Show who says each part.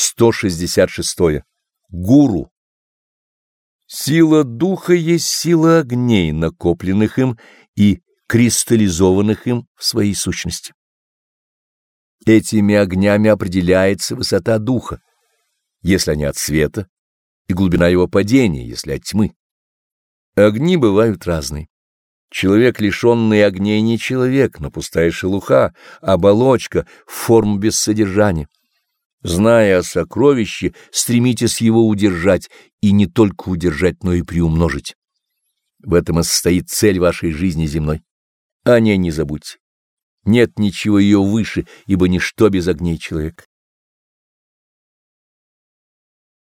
Speaker 1: 166. Гуру. Сила духа есть сила огней, накопленных им и кристаллизованных им в своей сущности. Этими огнями определяется высота духа, если они от света, и глубина его падения, если от тьмы. Огни бывают разные. Человек, лишенный огней, не человек, но пустая шелуха, оболочка, форма без содержания. Зная о сокровище, стремитесь его удержать, и не только удержать, но и приумножить. В этом и состоит цель вашей жизни земной. О ней не забудьте. Нет ничего ее выше, ибо ничто без огней человек.